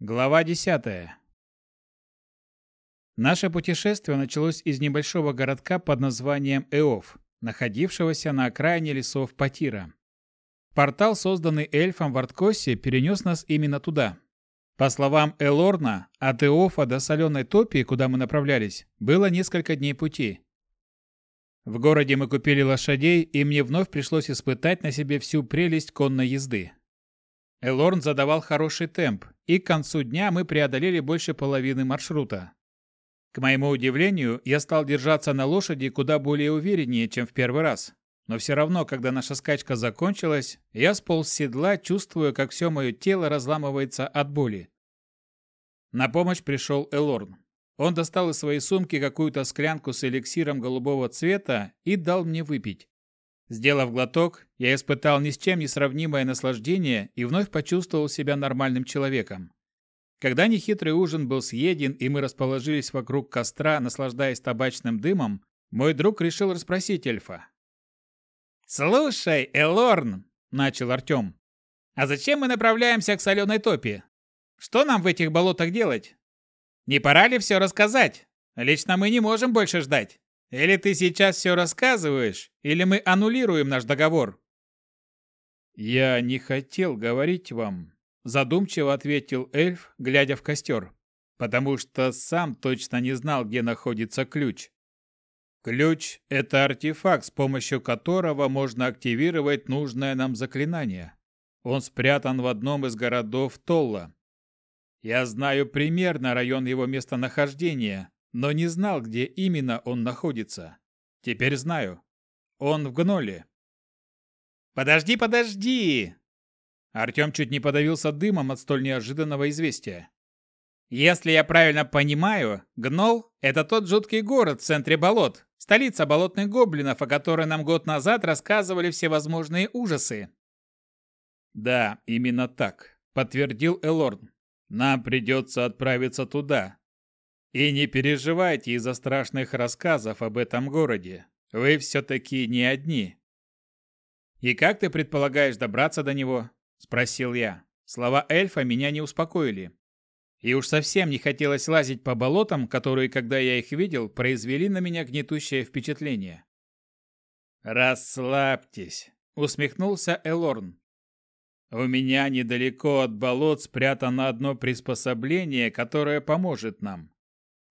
Глава 10. Наше путешествие началось из небольшого городка под названием Эов, находившегося на окраине лесов Патира. Портал, созданный эльфом в Арткосе, перенес нас именно туда. По словам Элорна, от Эофа до Соленой Топи, куда мы направлялись, было несколько дней пути. В городе мы купили лошадей, и мне вновь пришлось испытать на себе всю прелесть конной езды. Элорн задавал хороший темп, и к концу дня мы преодолели больше половины маршрута. К моему удивлению, я стал держаться на лошади куда более увереннее, чем в первый раз. Но все равно, когда наша скачка закончилась, я сполз с седла, чувствуя, как все мое тело разламывается от боли. На помощь пришел Элорн. Он достал из своей сумки какую-то склянку с эликсиром голубого цвета и дал мне выпить. Сделав глоток, я испытал ни с чем не сравнимое наслаждение и вновь почувствовал себя нормальным человеком. Когда нехитрый ужин был съеден и мы расположились вокруг костра, наслаждаясь табачным дымом, мой друг решил расспросить эльфа. «Слушай, Элорн!» – начал Артем. «А зачем мы направляемся к соленой топе? Что нам в этих болотах делать? Не пора ли все рассказать? Лично мы не можем больше ждать. Или ты сейчас все рассказываешь, или мы аннулируем наш договор. Я не хотел говорить вам, задумчиво ответил эльф, глядя в костер, потому что сам точно не знал, где находится ключ. Ключ – это артефакт, с помощью которого можно активировать нужное нам заклинание. Он спрятан в одном из городов Толла. Я знаю примерно район его местонахождения, но не знал, где именно он находится. Теперь знаю. Он в Гноле. «Подожди, подожди!» Артем чуть не подавился дымом от столь неожиданного известия. «Если я правильно понимаю, Гнол – это тот жуткий город в центре болот, столица болотных гоблинов, о которой нам год назад рассказывали всевозможные ужасы». «Да, именно так», – подтвердил Элорн. «Нам придется отправиться туда, и не переживайте из-за страшных рассказов об этом городе. Вы все-таки не одни. «И как ты предполагаешь добраться до него?» – спросил я. Слова эльфа меня не успокоили. И уж совсем не хотелось лазить по болотам, которые, когда я их видел, произвели на меня гнетущее впечатление. «Расслабьтесь», — усмехнулся Элорн. «У меня недалеко от болот спрятано одно приспособление, которое поможет нам.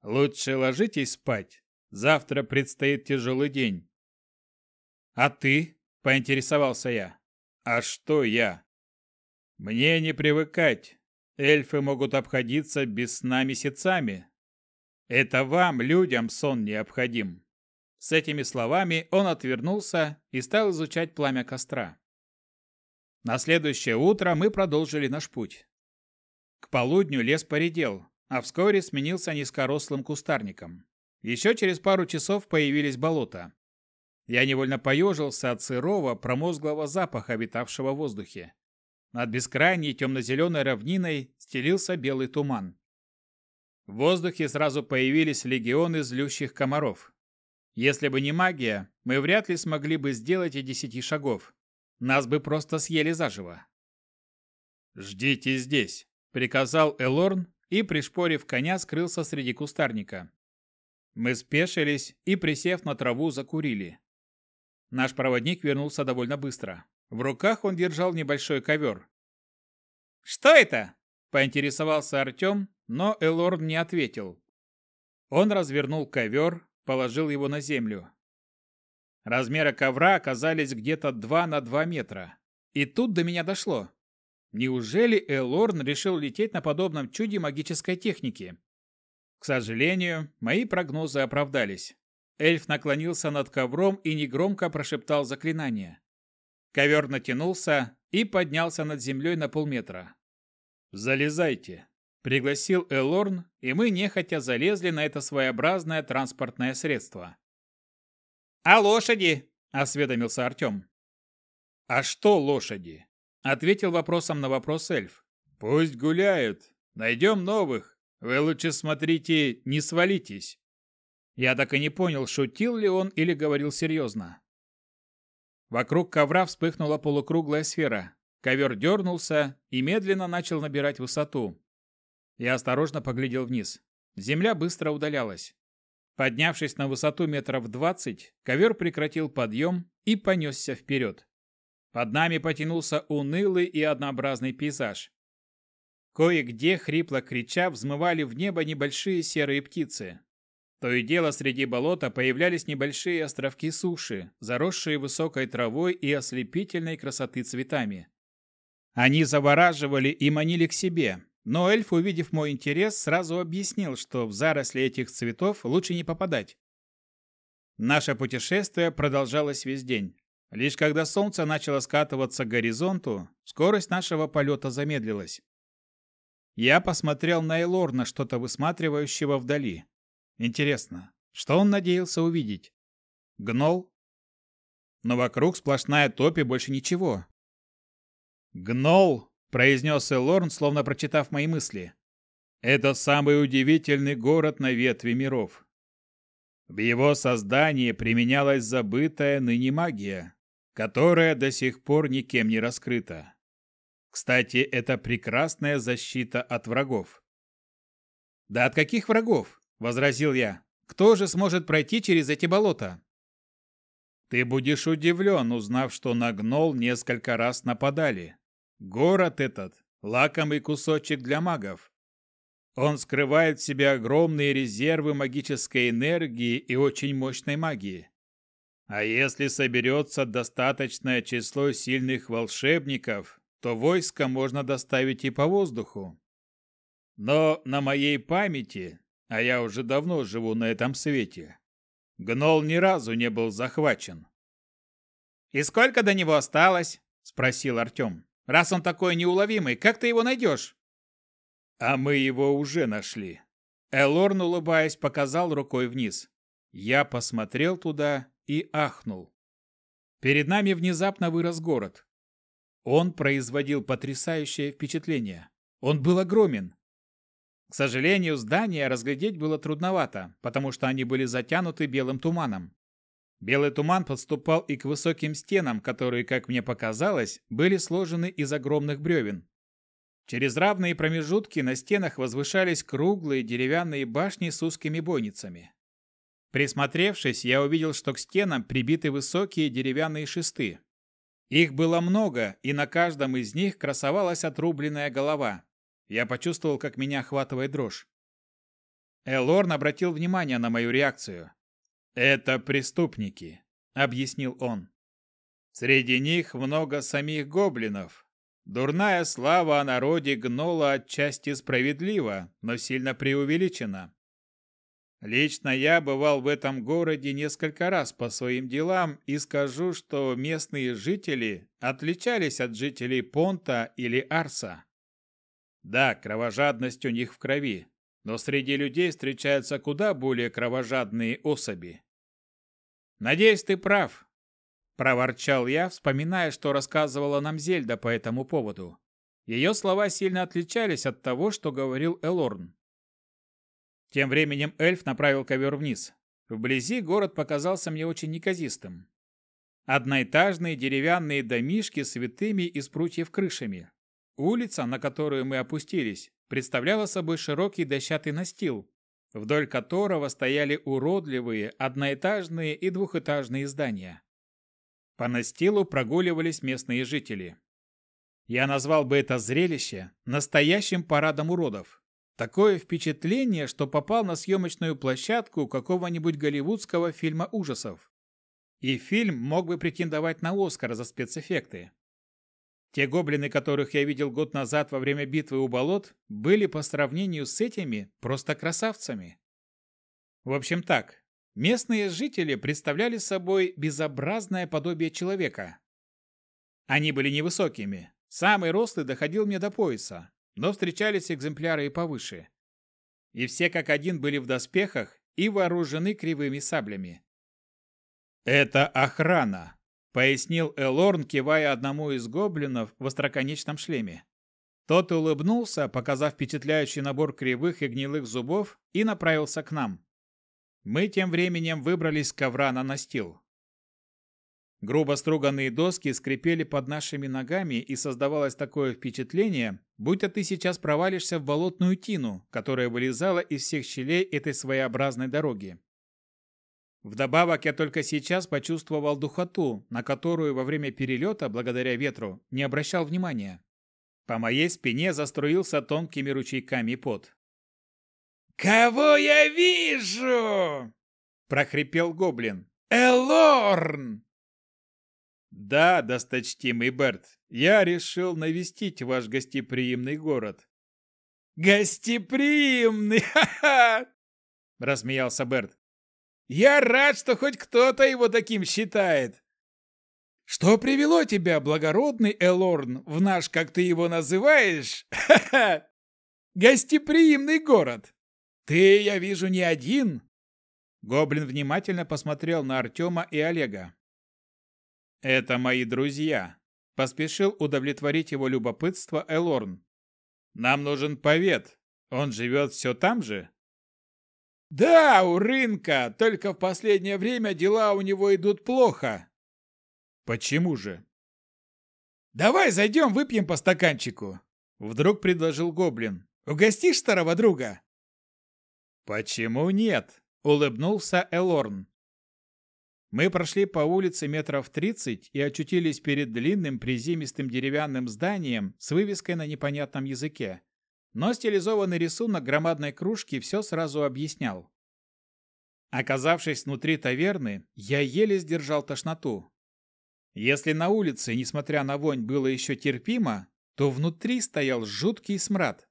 Лучше ложитесь спать. Завтра предстоит тяжелый день. А ты? Поинтересовался я. А что я? Мне не привыкать. Эльфы могут обходиться без сна месяцами. Это вам, людям, сон необходим. С этими словами он отвернулся и стал изучать пламя костра. На следующее утро мы продолжили наш путь. К полудню лес поредел, а вскоре сменился низкорослым кустарником. Еще через пару часов появились болота. Я невольно поежился от сырого, промозглого запаха, витавшего в воздухе. Над бескрайней темно-зеленой равниной стелился белый туман. В воздухе сразу появились легионы злющих комаров. Если бы не магия, мы вряд ли смогли бы сделать и десяти шагов. Нас бы просто съели заживо. «Ждите здесь», — приказал Элорн, и, пришпорив коня, скрылся среди кустарника. Мы спешились и, присев на траву, закурили. Наш проводник вернулся довольно быстро. В руках он держал небольшой ковер. «Что это?» – поинтересовался Артем, но Элорн не ответил. Он развернул ковер, положил его на землю. Размеры ковра оказались где-то 2 на 2 метра. И тут до меня дошло. Неужели Элорн решил лететь на подобном чуде магической техники? К сожалению, мои прогнозы оправдались. Эльф наклонился над ковром и негромко прошептал заклинание. Ковер натянулся и поднялся над землей на полметра. «Залезайте», — пригласил Элорн, и мы нехотя залезли на это своеобразное транспортное средство. «А лошади?» — осведомился Артем. «А что лошади?» Ответил вопросом на вопрос эльф. Пусть гуляют. Найдем новых. Вы лучше смотрите, не свалитесь. Я так и не понял, шутил ли он или говорил серьезно. Вокруг ковра вспыхнула полукруглая сфера. Ковер дернулся и медленно начал набирать высоту. Я осторожно поглядел вниз. Земля быстро удалялась. Поднявшись на высоту метров двадцать, ковер прекратил подъем и понесся вперед. Под нами потянулся унылый и однообразный пейзаж. Кое-где, хрипло крича, взмывали в небо небольшие серые птицы. То и дело среди болота появлялись небольшие островки суши, заросшие высокой травой и ослепительной красоты цветами. Они завораживали и манили к себе, но эльф, увидев мой интерес, сразу объяснил, что в заросли этих цветов лучше не попадать. Наше путешествие продолжалось весь день. Лишь когда солнце начало скатываться к горизонту, скорость нашего полета замедлилась. Я посмотрел на Элорна, что-то высматривающего вдали. Интересно, что он надеялся увидеть? Гнол? Но вокруг сплошная топь и больше ничего. «Гнол!» – произнес Элорн, словно прочитав мои мысли. «Это самый удивительный город на ветви миров. В его создании применялась забытая ныне магия, которая до сих пор никем не раскрыта. Кстати, это прекрасная защита от врагов. «Да от каких врагов?» – возразил я. «Кто же сможет пройти через эти болота?» «Ты будешь удивлен, узнав, что на Гнол несколько раз нападали. Город этот – лакомый кусочек для магов. Он скрывает в себе огромные резервы магической энергии и очень мощной магии. А если соберется достаточное число сильных волшебников, то войско можно доставить и по воздуху. Но на моей памяти, а я уже давно живу на этом свете, Гнол ни разу не был захвачен. «И сколько до него осталось?» – спросил Артем. «Раз он такой неуловимый, как ты его найдешь?» «А мы его уже нашли». Элорн, улыбаясь, показал рукой вниз. Я посмотрел туда и ахнул. Перед нами внезапно вырос город. Он производил потрясающее впечатление. Он был огромен. К сожалению, здания разглядеть было трудновато, потому что они были затянуты белым туманом. Белый туман подступал и к высоким стенам, которые, как мне показалось, были сложены из огромных бревен. Через равные промежутки на стенах возвышались круглые деревянные башни с узкими бойницами. Присмотревшись, я увидел, что к стенам прибиты высокие деревянные шесты. Их было много, и на каждом из них красовалась отрубленная голова. Я почувствовал, как меня охватывает дрожь. Элорн обратил внимание на мою реакцию. «Это преступники», — объяснил он. «Среди них много самих гоблинов. Дурная слава о народе гнола отчасти справедлива, но сильно преувеличена. Лично я бывал в этом городе несколько раз по своим делам и скажу, что местные жители отличались от жителей Понта или Арса. Да, кровожадность у них в крови, но среди людей встречаются куда более кровожадные особи. Надеюсь, ты прав, проворчал я, вспоминая, что рассказывала нам Зельда по этому поводу. Ее слова сильно отличались от того, что говорил Элорн. Тем временем эльф направил ковер вниз. Вблизи город показался мне очень неказистым. Одноэтажные деревянные домишки с витыми из прутьев крышами. Улица, на которую мы опустились, представляла собой широкий дощатый настил, вдоль которого стояли уродливые одноэтажные и двухэтажные здания. По настилу прогуливались местные жители. Я назвал бы это зрелище настоящим парадом уродов. Такое впечатление, что попал на съемочную площадку какого-нибудь голливудского фильма ужасов. И фильм мог бы претендовать на Оскар за спецэффекты. Те гоблины, которых я видел год назад во время битвы у болот, были по сравнению с этими просто красавцами. В общем так, местные жители представляли собой безобразное подобие человека. Они были невысокими. Самый рослый доходил мне до пояса, но встречались экземпляры и повыше. И все как один были в доспехах и вооружены кривыми саблями. «Это охрана», — пояснил Элорн, кивая одному из гоблинов в остроконечном шлеме. Тот улыбнулся, показав впечатляющий набор кривых и гнилых зубов, и направился к нам. Мы тем временем выбрались с ковра на настил. Грубо струганные доски скрипели под нашими ногами, и создавалось такое впечатление, будто ты сейчас провалишься в болотную тину, которая вылезала из всех щелей этой своеобразной дороги. Вдобавок я только сейчас почувствовал духоту, на которую во время перелета, благодаря ветру, не обращал внимания. По моей спине заструился тонкими ручейками пот. «Кого я вижу?» – прохрипел гоблин. «Элорн!» Да, досточтимый Берт, я решил навестить ваш гостеприимный город. Гостеприимный, ха-ха! Рассмеялся Берт. Я рад, что хоть кто-то его таким считает. Что привело тебя, благородный Элорн, в наш, как ты его называешь, ха-ха, гостеприимный город? Ты, я вижу, не один. Гоблин внимательно посмотрел на Артема и Олега. «Это мои друзья», – поспешил удовлетворить его любопытство Элорн. «Нам нужен повет. Он живет все там же?» «Да, у рынка, только в последнее время дела у него идут плохо». «Почему же?» «Давай зайдем, выпьем по стаканчику», – вдруг предложил Гоблин. «Угостишь старого друга?» «Почему нет?» – улыбнулся Элорн. Мы прошли по улице метров тридцать и очутились перед длинным приземистым деревянным зданием с вывеской на непонятном языке. Но стилизованный рисунок громадной кружки все сразу объяснял. Оказавшись внутри таверны, я еле сдержал тошноту. Если на улице, несмотря на вонь, было еще терпимо, то внутри стоял жуткий смрад.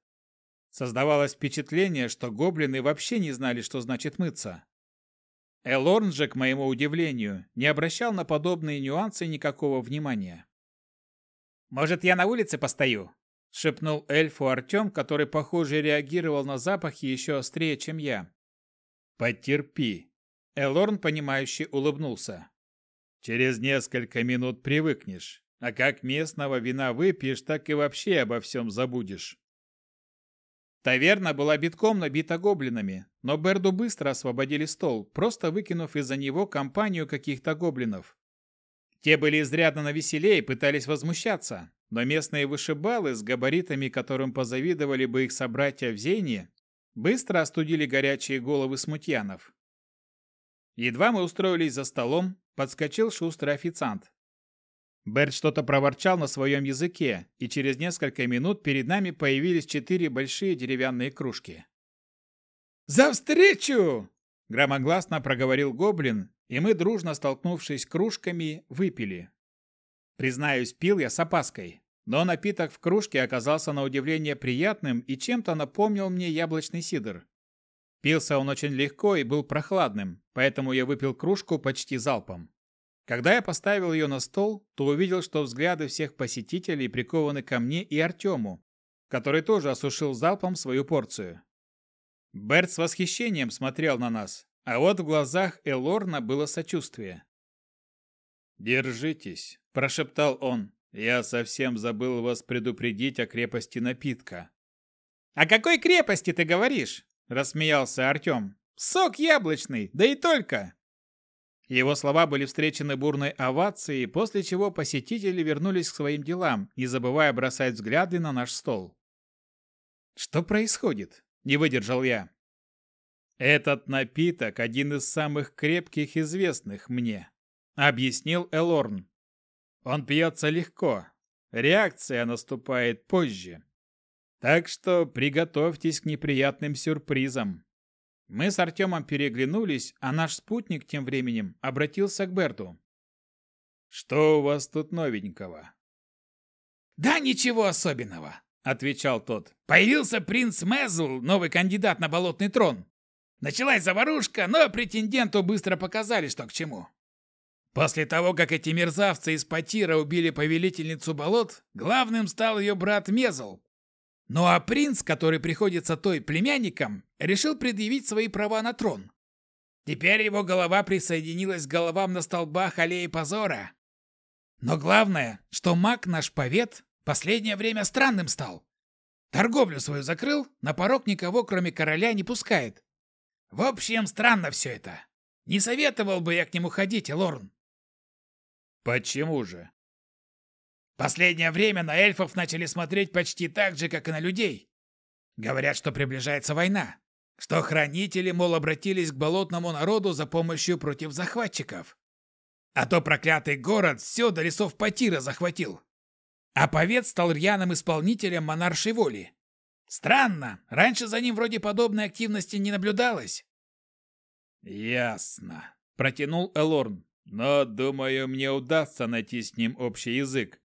Создавалось впечатление, что гоблины вообще не знали, что значит мыться. Элорн же, к моему удивлению, не обращал на подобные нюансы никакого внимания. «Может, я на улице постою?» – шепнул эльфу Артем, который, похоже, реагировал на запахи еще острее, чем я. «Потерпи!» – Элорн, понимающе улыбнулся. «Через несколько минут привыкнешь, а как местного вина выпьешь, так и вообще обо всем забудешь». Таверна была битком набита гоблинами, но Берду быстро освободили стол, просто выкинув из-за него компанию каких-то гоблинов. Те были изрядно навеселее и пытались возмущаться, но местные вышибалы с габаритами, которым позавидовали бы их собратья в Зейне, быстро остудили горячие головы смутьянов. Едва мы устроились за столом, подскочил шустрый официант. Берт что-то проворчал на своем языке, и через несколько минут перед нами появились четыре большие деревянные кружки. «За встречу!» – громогласно проговорил гоблин, и мы, дружно столкнувшись кружками, выпили. Признаюсь, пил я с опаской, но напиток в кружке оказался на удивление приятным и чем-то напомнил мне яблочный сидр. Пился он очень легко и был прохладным, поэтому я выпил кружку почти залпом. Когда я поставил ее на стол, то увидел, что взгляды всех посетителей прикованы ко мне и Артему, который тоже осушил залпом свою порцию. Берт с восхищением смотрел на нас, а вот в глазах Элорна было сочувствие. «Держитесь», – прошептал он. «Я совсем забыл вас предупредить о крепости напитка». «О какой крепости ты говоришь?» – рассмеялся Артем. «Сок яблочный, да и только!» Его слова были встречены бурной овацией, после чего посетители вернулись к своим делам, не забывая бросать взгляды на наш стол. «Что происходит?» – не выдержал я. «Этот напиток – один из самых крепких известных мне», – объяснил Элорн. «Он пьется легко. Реакция наступает позже. Так что приготовьтесь к неприятным сюрпризам». Мы с Артемом переглянулись, а наш спутник тем временем обратился к Берту. «Что у вас тут новенького?» «Да ничего особенного», — отвечал тот. «Появился принц Мезл, новый кандидат на болотный трон. Началась заварушка, но претенденту быстро показали, что к чему. После того, как эти мерзавцы из Патира убили повелительницу болот, главным стал ее брат Мезл, ну а принц, который приходится той племянником, решил предъявить свои права на трон. Теперь его голова присоединилась к головам на столбах аллеи позора. Но главное, что маг наш повет последнее время странным стал. Торговлю свою закрыл, на порог никого, кроме короля, не пускает. В общем, странно все это. Не советовал бы я к нему ходить, Лорн. Почему же? Последнее время на эльфов начали смотреть почти так же, как и на людей. Говорят, что приближается война, что хранители, мол, обратились к болотному народу за помощью против захватчиков. А то проклятый город все до лесов Патира захватил. А повет стал рьяным исполнителем монаршей воли. Странно, раньше за ним вроде подобной активности не наблюдалось. Ясно, протянул Элорн. Но, думаю, мне удастся найти с ним общий язык.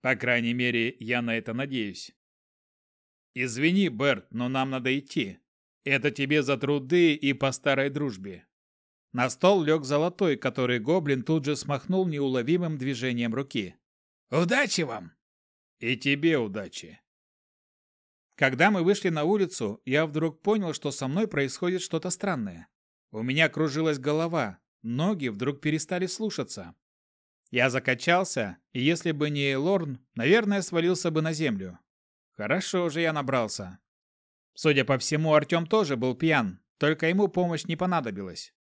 По крайней мере, я на это надеюсь. Извини, Берт, но нам надо идти. Это тебе за труды и по старой дружбе. На стол лег золотой, который гоблин тут же смахнул неуловимым движением руки. «Удачи вам!» «И тебе удачи!» Когда мы вышли на улицу, я вдруг понял, что со мной происходит что-то странное. У меня кружилась голова, ноги вдруг перестали слушаться. Я закачался, и если бы не Элорн, наверное, свалился бы на землю. Хорошо же я набрался. Судя по всему, Артем тоже был пьян, только ему помощь не понадобилась.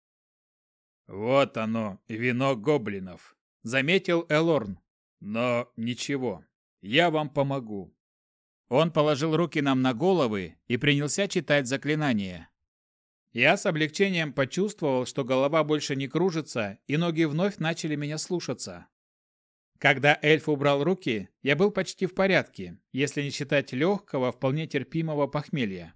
«Вот оно, вино гоблинов», — заметил Элорн. «Но ничего, я вам помогу». Он положил руки нам на головы и принялся читать заклинание. Я с облегчением почувствовал, что голова больше не кружится, и ноги вновь начали меня слушаться. Когда эльф убрал руки, я был почти в порядке, если не считать легкого, вполне терпимого похмелья.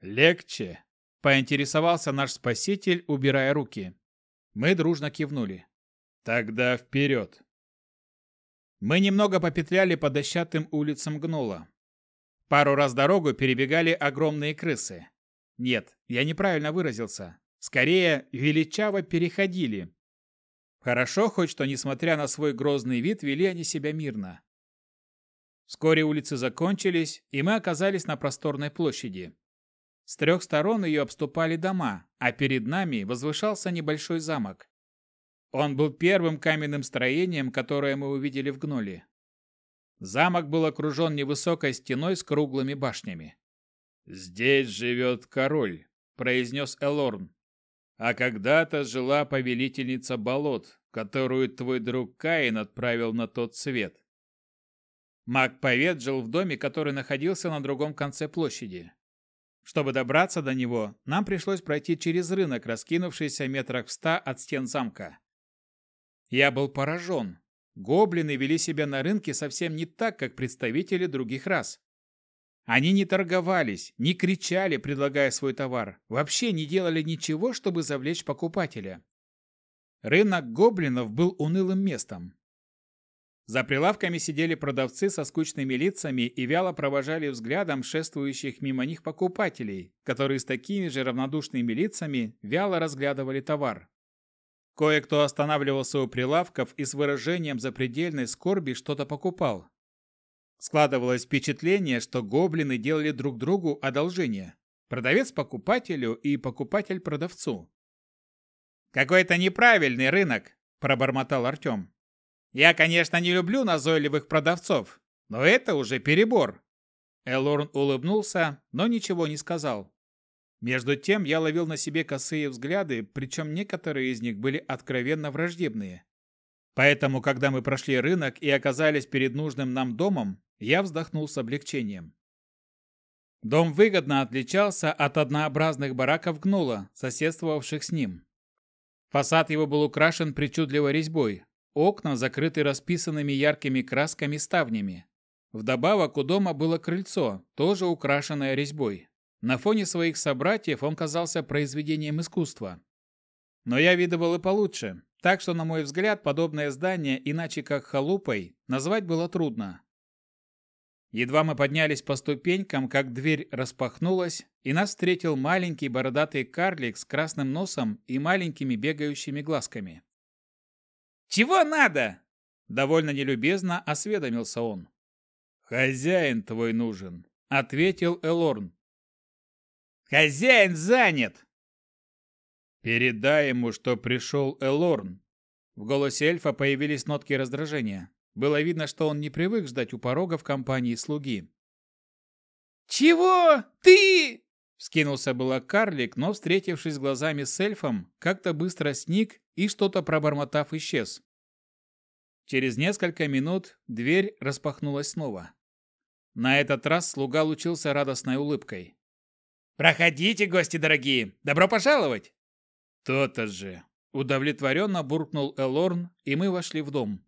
«Легче?» – поинтересовался наш спаситель, убирая руки. Мы дружно кивнули. «Тогда вперед!» Мы немного попетляли по дощатым улицам Гнула. Пару раз дорогу перебегали огромные крысы. Нет, я неправильно выразился. Скорее, величаво переходили. Хорошо хоть, что, несмотря на свой грозный вид, вели они себя мирно. Вскоре улицы закончились, и мы оказались на просторной площади. С трех сторон ее обступали дома, а перед нами возвышался небольшой замок. Он был первым каменным строением, которое мы увидели в Гноле. Замок был окружен невысокой стеной с круглыми башнями. «Здесь живет король», — произнес Элорн. «А когда-то жила повелительница болот, которую твой друг Каин отправил на тот свет». Маг-повет жил в доме, который находился на другом конце площади. Чтобы добраться до него, нам пришлось пройти через рынок, раскинувшийся метрах в ста от стен замка. Я был поражен. Гоблины вели себя на рынке совсем не так, как представители других рас. Они не торговались, не кричали, предлагая свой товар, вообще не делали ничего, чтобы завлечь покупателя. Рынок гоблинов был унылым местом. За прилавками сидели продавцы со скучными лицами и вяло провожали взглядом шествующих мимо них покупателей, которые с такими же равнодушными лицами вяло разглядывали товар. Кое-кто останавливался у прилавков и с выражением запредельной скорби что-то покупал, Складывалось впечатление, что гоблины делали друг другу одолжение. Продавец покупателю и покупатель продавцу. «Какой-то неправильный рынок», – пробормотал Артем. «Я, конечно, не люблю назойливых продавцов, но это уже перебор». Элорн улыбнулся, но ничего не сказал. Между тем я ловил на себе косые взгляды, причем некоторые из них были откровенно враждебные. Поэтому, когда мы прошли рынок и оказались перед нужным нам домом, я вздохнул с облегчением. Дом выгодно отличался от однообразных бараков гнула, соседствовавших с ним. Фасад его был украшен причудливой резьбой, окна закрыты расписанными яркими красками ставнями. Вдобавок у дома было крыльцо, тоже украшенное резьбой. На фоне своих собратьев он казался произведением искусства. Но я видывал и получше, так что, на мой взгляд, подобное здание, иначе как халупой, назвать было трудно. Едва мы поднялись по ступенькам, как дверь распахнулась, и нас встретил маленький бородатый карлик с красным носом и маленькими бегающими глазками. «Чего надо?» – довольно нелюбезно осведомился он. «Хозяин твой нужен», – ответил Элорн. «Хозяин занят!» «Передай ему, что пришел Элорн». В голосе эльфа появились нотки раздражения. Было видно, что он не привык ждать у порога в компании слуги. «Чего? Ты?» Вскинулся было карлик, но, встретившись глазами с эльфом, как-то быстро сник и, что-то пробормотав, исчез. Через несколько минут дверь распахнулась снова. На этот раз слуга лучился радостной улыбкой. «Проходите, гости дорогие! Добро пожаловать!» «То-то же!» – удовлетворенно буркнул Элорн, и мы вошли в дом.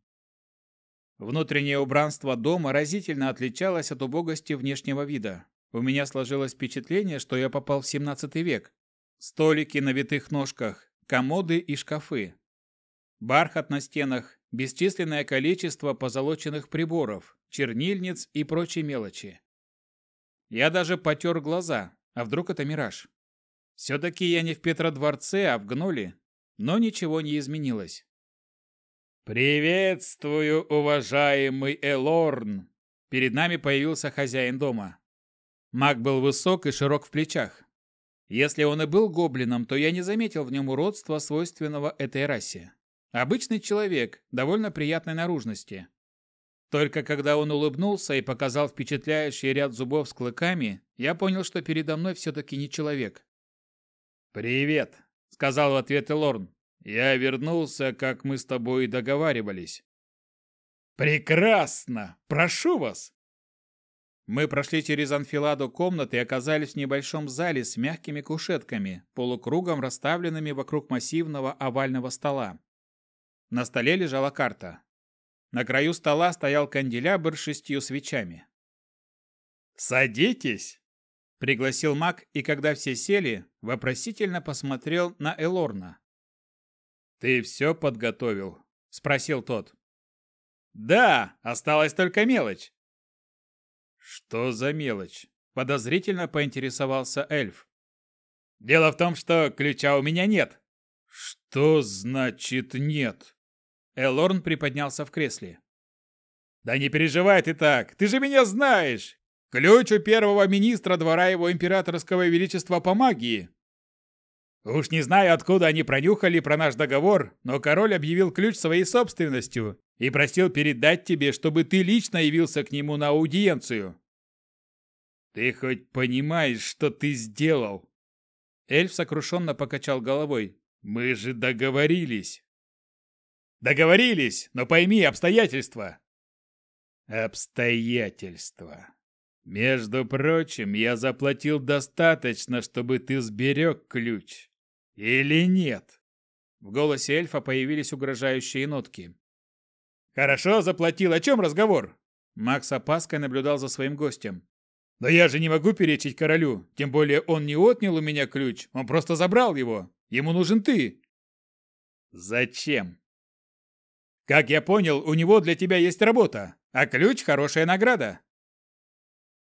Внутреннее убранство дома разительно отличалось от убогости внешнего вида. У меня сложилось впечатление, что я попал в 17 век. Столики на витых ножках, комоды и шкафы. Бархат на стенах, бесчисленное количество позолоченных приборов, чернильниц и прочей мелочи. Я даже потер глаза, а вдруг это мираж? Все-таки я не в Петродворце, а в Гноле, но ничего не изменилось. «Приветствую, уважаемый Элорн!» Перед нами появился хозяин дома. Маг был высок и широк в плечах. Если он и был гоблином, то я не заметил в нем уродства, свойственного этой расе. Обычный человек, довольно приятной наружности. Только когда он улыбнулся и показал впечатляющий ряд зубов с клыками, я понял, что передо мной все-таки не человек. «Привет», — сказал в ответ Элорн. «Я вернулся, как мы с тобой и договаривались». «Прекрасно! Прошу вас!» Мы прошли через анфиладу комнаты и оказались в небольшом зале с мягкими кушетками, полукругом расставленными вокруг массивного овального стола. На столе лежала карта. На краю стола стоял канделябр с шестью свечами. «Садитесь!» – пригласил маг, и когда все сели, вопросительно посмотрел на Элорна. «Ты все подготовил?» – спросил тот. «Да, осталась только мелочь». «Что за мелочь?» – подозрительно поинтересовался эльф. «Дело в том, что ключа у меня нет». «Что значит нет?» Элорн приподнялся в кресле. «Да не переживай ты так, ты же меня знаешь! Ключ у первого министра двора его императорского величества по магии!» Уж не знаю, откуда они пронюхали про наш договор, но король объявил ключ своей собственностью и просил передать тебе, чтобы ты лично явился к нему на аудиенцию. Ты хоть понимаешь, что ты сделал? Эльф сокрушенно покачал головой. Мы же договорились. Договорились, но пойми обстоятельства. Обстоятельства. Между прочим, я заплатил достаточно, чтобы ты сберег ключ. Или нет? В голосе эльфа появились угрожающие нотки. Хорошо, заплатил. О чем разговор? Макс опаской наблюдал за своим гостем. Но я же не могу перечить королю. Тем более он не отнял у меня ключ, он просто забрал его. Ему нужен ты. Зачем? Как я понял, у него для тебя есть работа, а ключ – хорошая награда».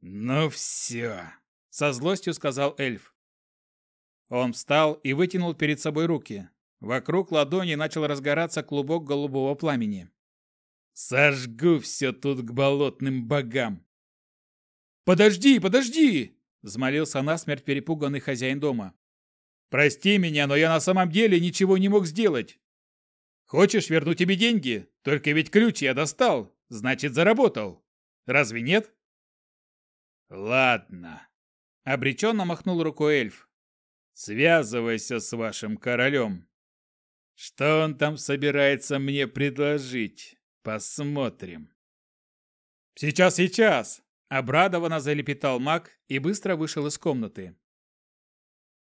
«Ну все», – со злостью сказал эльф. Он встал и вытянул перед собой руки. Вокруг ладони начал разгораться клубок голубого пламени. «Сожгу все тут к болотным богам!» «Подожди, подожди!» – взмолился насмерть перепуганный хозяин дома. «Прости меня, но я на самом деле ничего не мог сделать. Хочешь, верну тебе деньги? Только ведь ключ я достал, значит, заработал. Разве нет? Ладно. Обреченно махнул рукой эльф. Связывайся с вашим королем. Что он там собирается мне предложить? Посмотрим. Сейчас, сейчас! Обрадованно залепетал маг и быстро вышел из комнаты.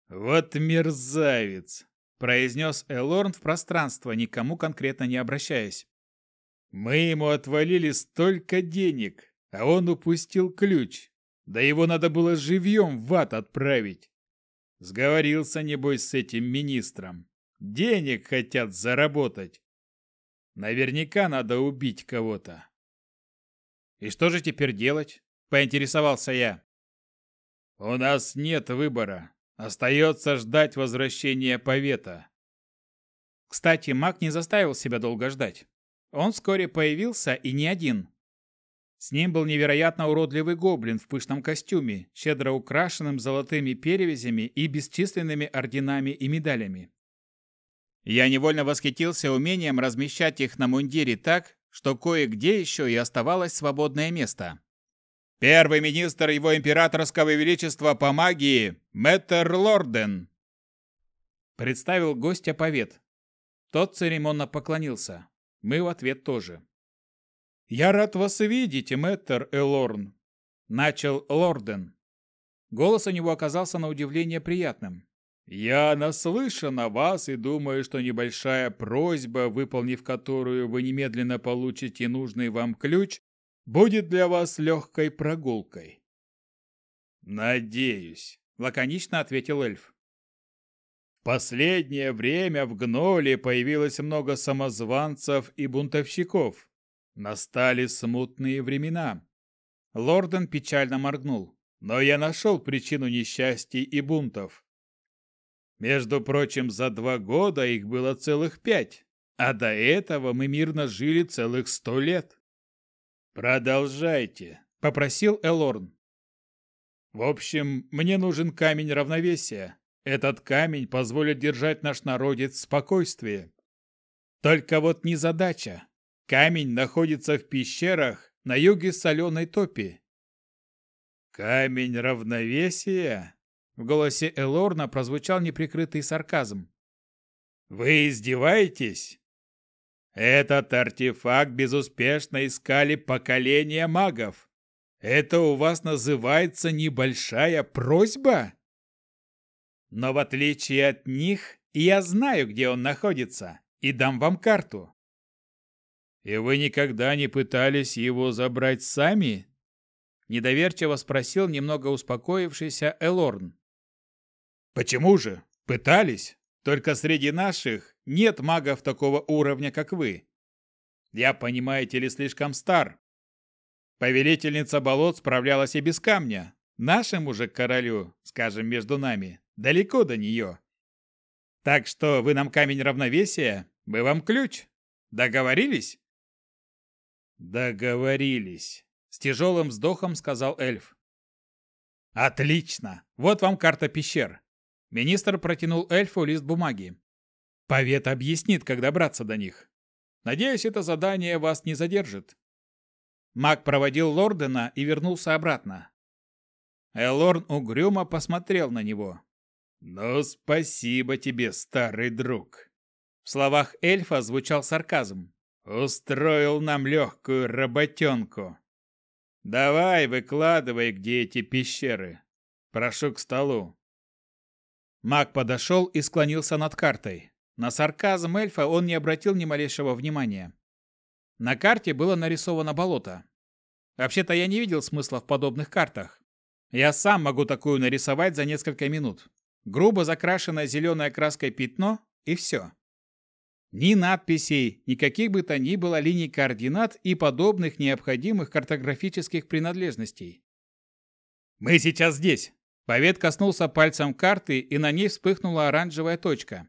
Вот мерзавец! произнес Элорн в пространство, никому конкретно не обращаясь. Мы ему отвалили столько денег, а он упустил ключ. Да его надо было живьем в ад отправить. Сговорился, небось, с этим министром. Денег хотят заработать. Наверняка надо убить кого-то. «И что же теперь делать?» – поинтересовался я. «У нас нет выбора. Остается ждать возвращения повета. Кстати, маг не заставил себя долго ждать. Он вскоре появился и не один. С ним был невероятно уродливый гоблин в пышном костюме, щедро украшенным золотыми перевязями и бесчисленными орденами и медалями. Я невольно восхитился умением размещать их на мундире так, что кое-где еще и оставалось свободное место. Первый министр его императорского величества по магии Мэттер Лорден. Представил гостя повет. Тот церемонно поклонился. Мы в ответ тоже. «Я рад вас видеть, мэтр Элорн», — начал Лорден. Голос у него оказался на удивление приятным. «Я наслышан о вас и думаю, что небольшая просьба, выполнив которую вы немедленно получите нужный вам ключ, будет для вас легкой прогулкой». «Надеюсь», — лаконично ответил эльф. В последнее время в Гноле появилось много самозванцев и бунтовщиков. Настали смутные времена. Лорден печально моргнул. Но я нашел причину несчастий и бунтов. Между прочим, за два года их было целых пять, а до этого мы мирно жили целых сто лет. «Продолжайте», — попросил Элорн. «В общем, мне нужен камень равновесия. Этот камень позволит держать наш народец в спокойствии. Только вот не задача. Камень находится в пещерах на юге соленой топи. «Камень равновесия?» В голосе Элорна прозвучал неприкрытый сарказм. «Вы издеваетесь?» «Этот артефакт безуспешно искали поколения магов. Это у вас называется небольшая просьба?» «Но в отличие от них, я знаю, где он находится, и дам вам карту. «И вы никогда не пытались его забрать сами?» Недоверчиво спросил немного успокоившийся Элорн. «Почему же? Пытались. Только среди наших нет магов такого уровня, как вы. Я, понимаете ли, слишком стар. Повелительница болот справлялась и без камня. Нашему же королю, скажем, между нами, далеко до нее. Так что вы нам камень равновесия, мы вам ключ. Договорились?» «Договорились», — с тяжелым вздохом сказал эльф. «Отлично! Вот вам карта пещер». Министр протянул эльфу лист бумаги. «Повет объяснит, как добраться до них. Надеюсь, это задание вас не задержит». Маг проводил Лордена и вернулся обратно. Элорн угрюмо посмотрел на него. «Ну, спасибо тебе, старый друг!» В словах эльфа звучал сарказм. Устроил нам легкую работенку. Давай, выкладывай, где эти пещеры. Прошу к столу. Маг подошел и склонился над картой. На сарказм эльфа он не обратил ни малейшего внимания. На карте было нарисовано болото. Вообще-то я не видел смысла в подобных картах. Я сам могу такую нарисовать за несколько минут. Грубо закрашенное зеленой краской пятно и все. Ни надписей, никаких бы то ни было линий координат и подобных необходимых картографических принадлежностей. «Мы сейчас здесь!» Повет коснулся пальцем карты, и на ней вспыхнула оранжевая точка.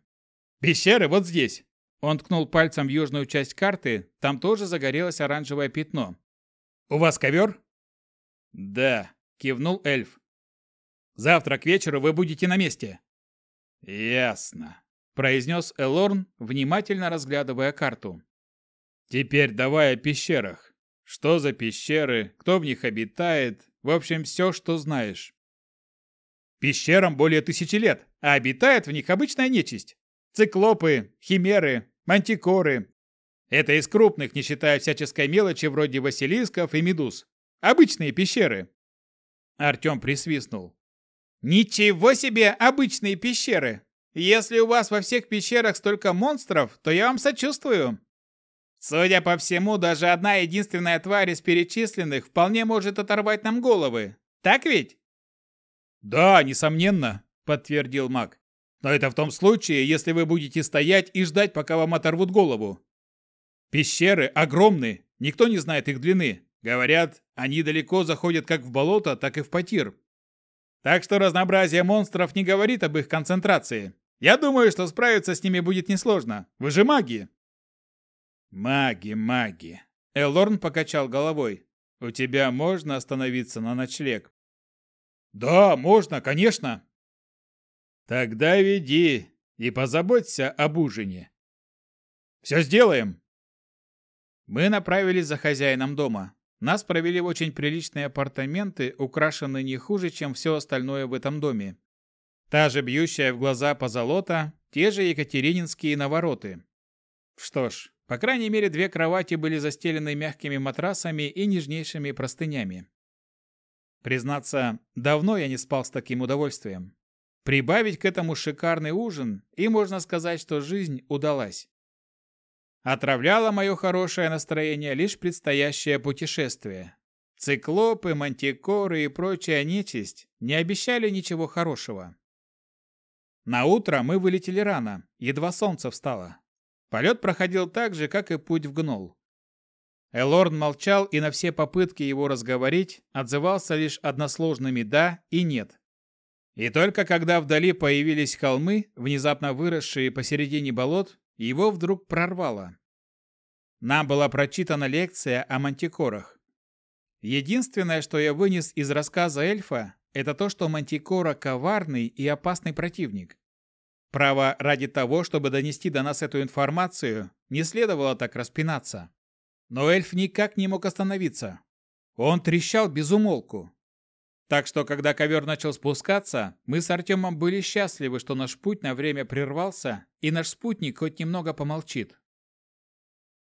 «Пещеры вот здесь!» Он ткнул пальцем в южную часть карты, там тоже загорелось оранжевое пятно. «У вас ковер?» «Да», — кивнул эльф. «Завтра к вечеру вы будете на месте». «Ясно», произнес Элорн, внимательно разглядывая карту. Теперь давай о пещерах. Что за пещеры, кто в них обитает, в общем, все, что знаешь. Пещерам более тысячи лет, а обитает в них обычная нечисть. Циклопы, химеры, мантикоры. Это из крупных, не считая всяческой мелочи вроде василисков и медуз. Обычные пещеры. Артем присвистнул. «Ничего себе обычные пещеры! Если у вас во всех пещерах столько монстров, то я вам сочувствую. Судя по всему, даже одна единственная тварь из перечисленных вполне может оторвать нам головы. Так ведь? Да, несомненно, подтвердил маг. Но это в том случае, если вы будете стоять и ждать, пока вам оторвут голову. Пещеры огромны, никто не знает их длины. Говорят, они далеко заходят как в болото, так и в потир. Так что разнообразие монстров не говорит об их концентрации. Я думаю, что справиться с ними будет несложно. Вы же маги!» «Маги, маги!» Элорн покачал головой. «У тебя можно остановиться на ночлег?» «Да, можно, конечно!» «Тогда веди и позаботься об ужине». «Все сделаем!» Мы направились за хозяином дома. Нас провели в очень приличные апартаменты, украшенные не хуже, чем все остальное в этом доме. Та же бьющая в глаза позолота, те же екатерининские навороты. Что ж, По крайней мере, две кровати были застелены мягкими матрасами и нежнейшими простынями. Признаться, давно я не спал с таким удовольствием. Прибавить к этому шикарный ужин, и можно сказать, что жизнь удалась. Отравляло мое хорошее настроение лишь предстоящее путешествие. Циклопы, мантикоры и прочая нечисть не обещали ничего хорошего. На утро мы вылетели рано, едва солнце встало. Полет проходил так же, как и путь в Гнол. Элорн молчал и на все попытки его разговорить отзывался лишь односложными «да» и «нет». И только когда вдали появились холмы, внезапно выросшие посередине болот, его вдруг прорвало. Нам была прочитана лекция о мантикорах. Единственное, что я вынес из рассказа эльфа, это то, что мантикора коварный и опасный противник. Право, ради того, чтобы донести до нас эту информацию, не следовало так распинаться. Но эльф никак не мог остановиться. Он трещал без умолку. Так что, когда ковер начал спускаться, мы с Артемом были счастливы, что наш путь на время прервался, и наш спутник хоть немного помолчит.